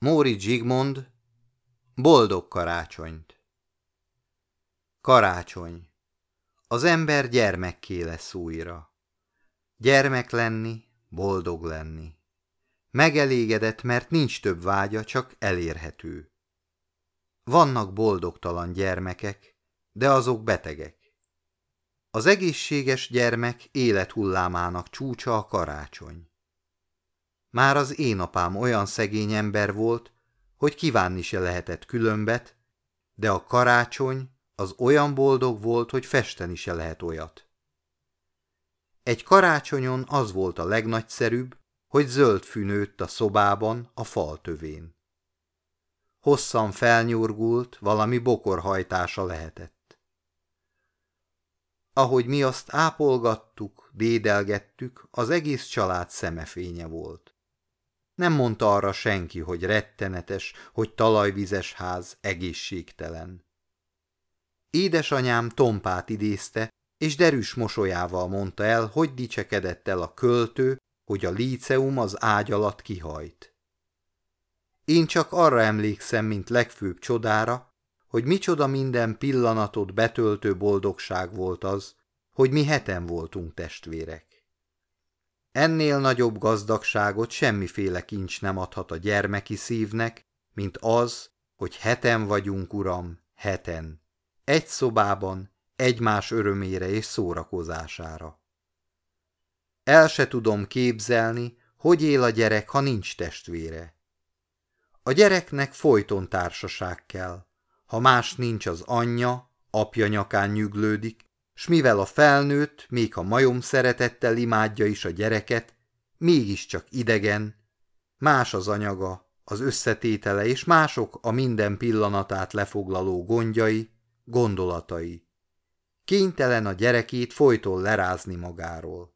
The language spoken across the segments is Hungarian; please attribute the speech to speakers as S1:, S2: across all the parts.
S1: Móri Zsigmond, boldog karácsonyt. Karácsony. Az ember gyermekké lesz újra. Gyermek lenni, boldog lenni. Megelégedett, mert nincs több vágya, csak elérhető. Vannak boldogtalan gyermekek, de azok betegek. Az egészséges gyermek élethullámának csúcsa a karácsony. Már az én apám olyan szegény ember volt, hogy kívánni se lehetett különbet, de a karácsony az olyan boldog volt, hogy festeni se lehet olyat. Egy karácsonyon az volt a legnagyszerűbb, hogy zöld fű nőtt a szobában, a fal tövén. Hosszan felnyurgult, valami bokorhajtása lehetett. Ahogy mi azt ápolgattuk, dédelgettük, az egész család szemefénye volt. Nem mondta arra senki, hogy rettenetes, hogy talajvizes ház egészségtelen. Édesanyám tompát idézte, és derűs mosolyával mondta el, hogy dicsekedett el a költő, hogy a líceum az ágy alatt kihajt. Én csak arra emlékszem, mint legfőbb csodára, hogy micsoda minden pillanatot betöltő boldogság volt az, hogy mi heten voltunk testvérek. Ennél nagyobb gazdagságot semmiféle kincs nem adhat a gyermeki szívnek, mint az, hogy heten vagyunk, uram, heten. Egy szobában, egymás örömére és szórakozására. El se tudom képzelni, hogy él a gyerek, ha nincs testvére. A gyereknek folyton társaság kell. Ha más nincs az anyja, apja nyakán nyüglődik, s mivel a felnőtt, még ha majom szeretettel imádja is a gyereket, mégiscsak idegen, más az anyaga, az összetétele, és mások a minden pillanatát lefoglaló gondjai, gondolatai. Kénytelen a gyerekét folyton lerázni magáról.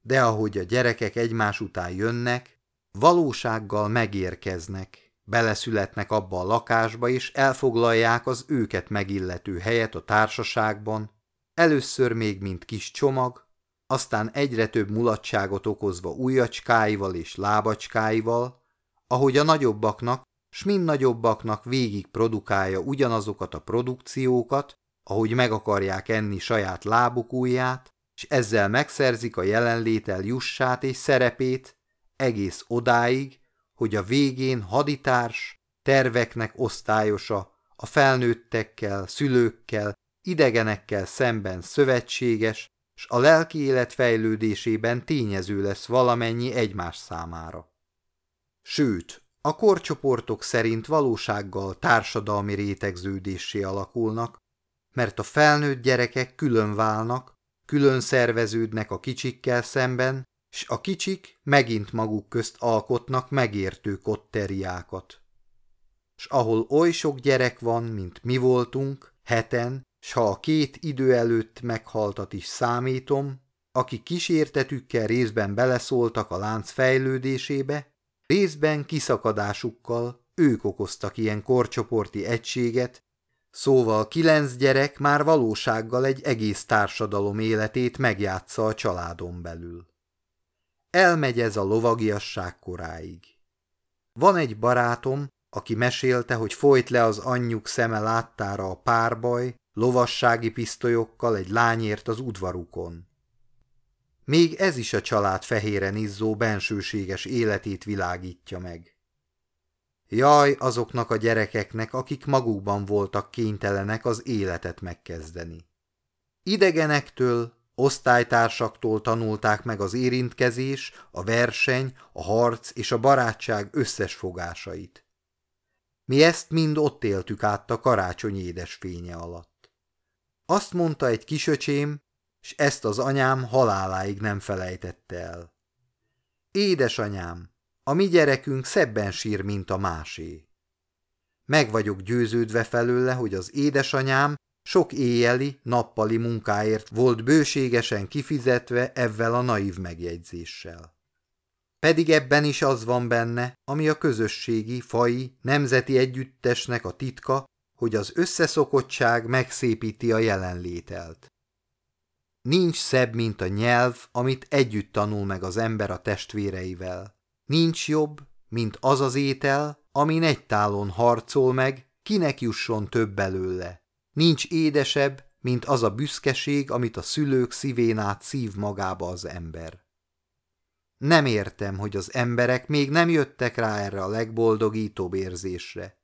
S1: De ahogy a gyerekek egymás után jönnek, valósággal megérkeznek, beleszületnek abba a lakásba, és elfoglalják az őket megillető helyet a társaságban, Először még mint kis csomag, aztán egyre több mulatságot okozva ujjacskáival és lábacskáival, ahogy a nagyobbaknak, s mind nagyobbaknak végig produkálja ugyanazokat a produkciókat, ahogy meg akarják enni saját lábuk ujját, és ezzel megszerzik a jelenlétel jussát és szerepét, egész odáig, hogy a végén haditárs, terveknek osztályosa, a felnőttekkel, szülőkkel, idegenekkel szemben szövetséges, s a lelki élet fejlődésében tényező lesz valamennyi egymás számára. Sőt, a korcsoportok szerint valósággal társadalmi rétegződésé alakulnak, mert a felnőtt gyerekek külön válnak, külön szerveződnek a kicsikkel szemben, s a kicsik megint maguk közt alkotnak megértő kotteriákat. S ahol oly sok gyerek van, mint mi voltunk, heten, s ha a két idő előtt meghaltat is számítom, akik kísértetükkel részben beleszóltak a lánc fejlődésébe, részben kiszakadásukkal ők okoztak ilyen korcsoporti egységet, szóval kilenc gyerek már valósággal egy egész társadalom életét megjátsza a családon belül. Elmegy ez a lovagiasság koráig. Van egy barátom, aki mesélte, hogy folyt le az anyjuk szeme láttára a párbaj, lovassági pisztolyokkal egy lányért az udvarukon. Még ez is a család fehéren izzó bensőséges életét világítja meg. Jaj azoknak a gyerekeknek, akik magukban voltak kénytelenek az életet megkezdeni. Idegenektől, osztálytársaktól tanulták meg az érintkezés, a verseny, a harc és a barátság összes fogásait. Mi ezt mind ott éltük át a karácsony édes fénye alatt. Azt mondta egy kisöcsém, s ezt az anyám haláláig nem felejtette el. Édesanyám, a mi gyerekünk szebben sír, mint a másé. Meg vagyok győződve felőle, hogy az édesanyám sok éjjeli, nappali munkáért volt bőségesen kifizetve ezzel a naív megjegyzéssel. Pedig ebben is az van benne, ami a közösségi, fai, nemzeti együttesnek a titka, hogy az összeszokottság megszépíti a jelenlételt. Nincs szebb, mint a nyelv, amit együtt tanul meg az ember a testvéreivel. Nincs jobb, mint az az étel, amin egy tálon harcol meg, kinek jusson több belőle. Nincs édesebb, mint az a büszkeség, amit a szülők szívén át szív magába az ember. Nem értem, hogy az emberek még nem jöttek rá erre a legboldogítóbb érzésre.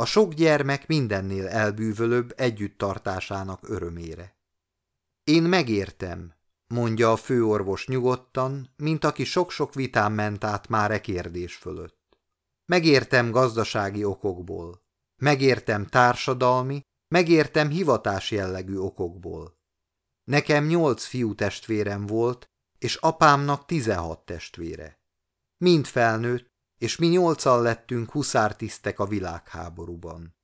S1: A sok gyermek mindennél elbűvölőbb együtttartásának örömére. Én megértem, mondja a főorvos nyugodtan, mint aki sok-sok vitán ment át már e kérdés fölött. Megértem gazdasági okokból, megértem társadalmi, megértem hivatás jellegű okokból. Nekem nyolc fiú testvérem volt, és apámnak tizenhat testvére. Mind felnőtt, és mi nyolcan lettünk huszártisztek a világháborúban.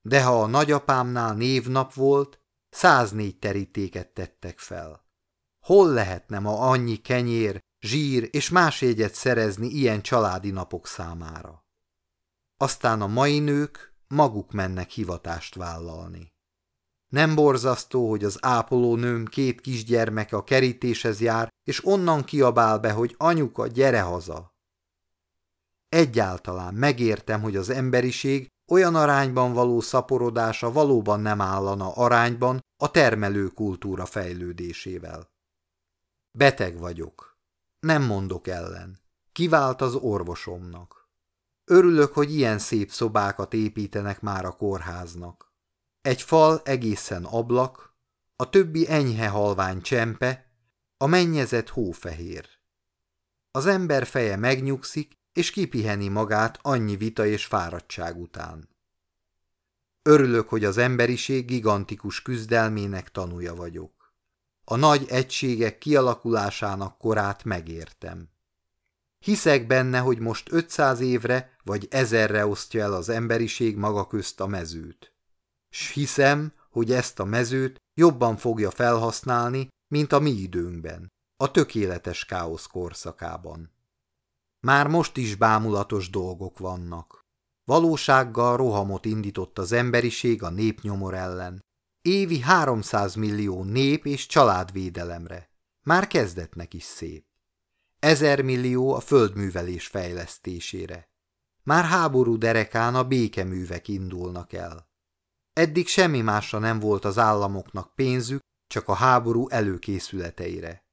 S1: De ha a nagyapámnál névnap volt, száznégy terítéket tettek fel. Hol lehetne ma annyi kenyér, zsír és más jegyet szerezni ilyen családi napok számára? Aztán a mai nők maguk mennek hivatást vállalni. Nem borzasztó, hogy az ápolónőm két kisgyermeke a kerítéshez jár, és onnan kiabál be, hogy anyuka, gyere haza. Egyáltalán megértem, hogy az emberiség olyan arányban való szaporodása valóban nem állana arányban a termelő kultúra fejlődésével. Beteg vagyok. Nem mondok ellen. Kivált az orvosomnak. Örülök, hogy ilyen szép szobákat építenek már a kórháznak. Egy fal egészen ablak, a többi enyhe halvány csempe, a mennyezet hófehér. Az ember feje megnyugszik, és kipiheni magát annyi vita és fáradtság után. Örülök, hogy az emberiség gigantikus küzdelmének tanúja vagyok. A nagy egységek kialakulásának korát megértem. Hiszek benne, hogy most 500 évre vagy ezerre osztja el az emberiség maga közt a mezőt. S hiszem, hogy ezt a mezőt jobban fogja felhasználni, mint a mi időnkben, a tökéletes káosz korszakában. Már most is bámulatos dolgok vannak. Valósággal rohamot indított az emberiség a népnyomor ellen. Évi 300 millió nép és családvédelemre. Már kezdetnek is szép. Ezer millió a földművelés fejlesztésére. Már háború derekán a békeművek indulnak el. Eddig semmi másra nem volt az államoknak pénzük, csak a háború előkészületeire.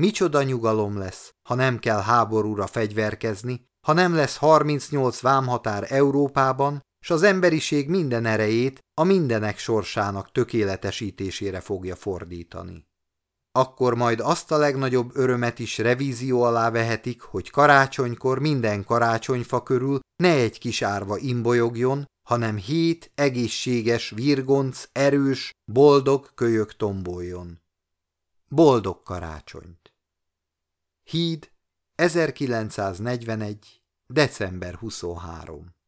S1: Micsoda nyugalom lesz, ha nem kell háborúra fegyverkezni, ha nem lesz 38 vámhatár Európában, s az emberiség minden erejét a mindenek sorsának tökéletesítésére fogja fordítani. Akkor majd azt a legnagyobb örömet is revízió alá vehetik, hogy karácsonykor minden karácsonyfa körül ne egy kis árva imbolyogjon, hanem hét egészséges, virgonc, erős, boldog kölyök tomboljon. Boldog karácsonyt! Híd 1941. december 23